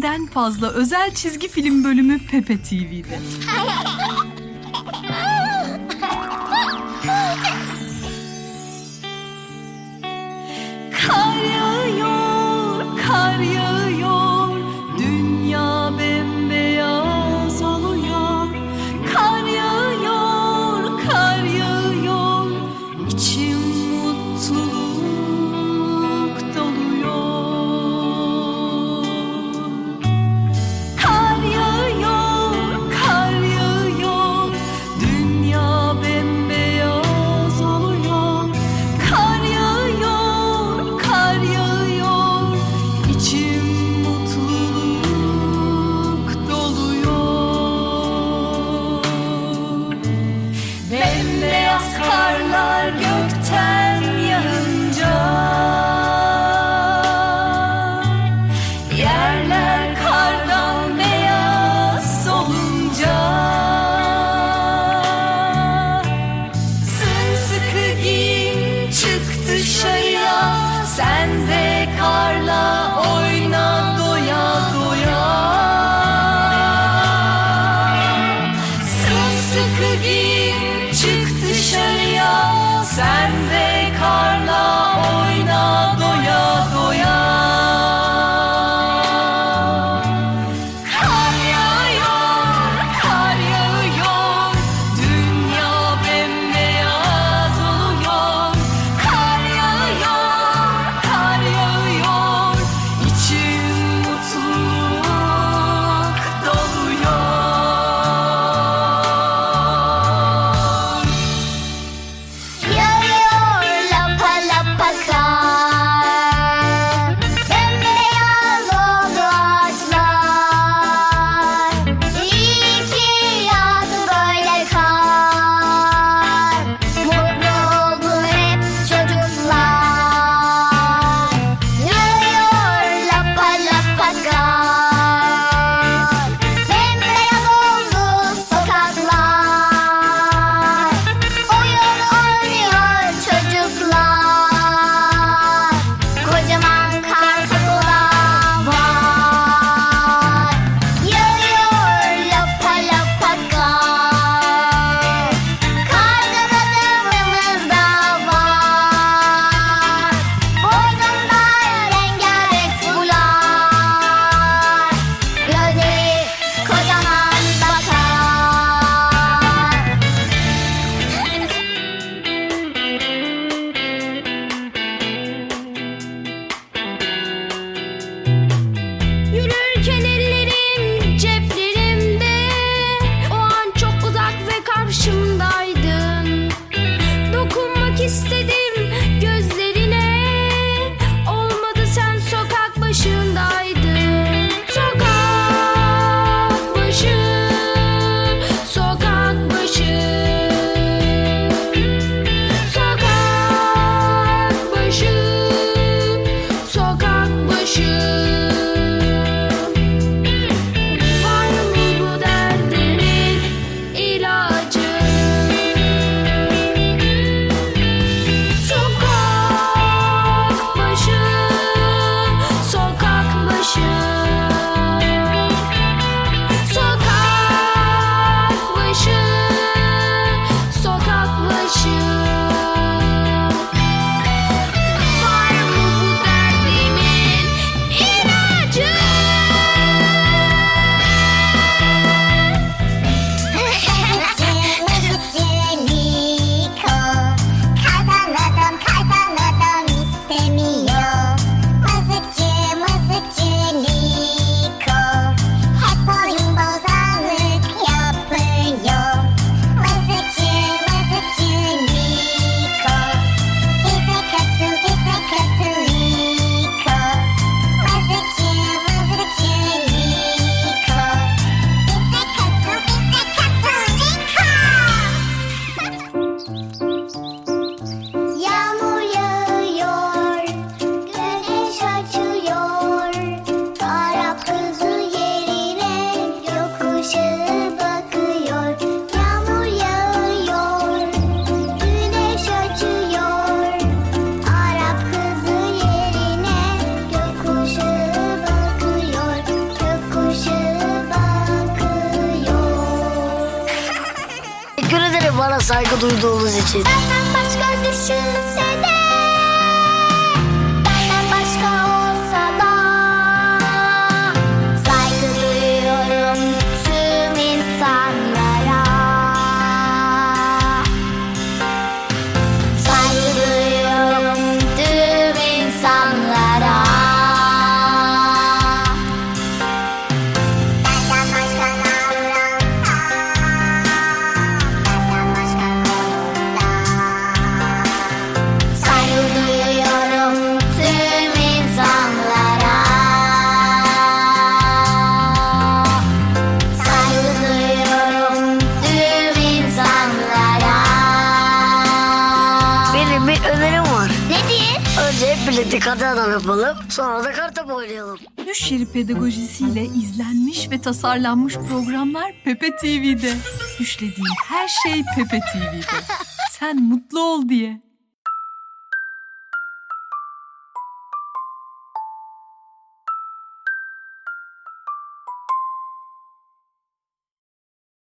binden fazla özel çizgi film bölümü Pepe TV'de. Kar yağıyor, kar yağıyor, dünya bembeyaz oluyor. Kar yağıyor, kar yağıyor, içim saygı duyduğunuz için. Benden başka düşünse Birlikte karton adam yapalım. Sonra da kartopu oynayalım. Düş yeri pedagojisiyle izlenmiş ve tasarlanmış programlar Pepe TV'de. Düşlediğin her şey Pepe TV'de. Sen mutlu ol diye.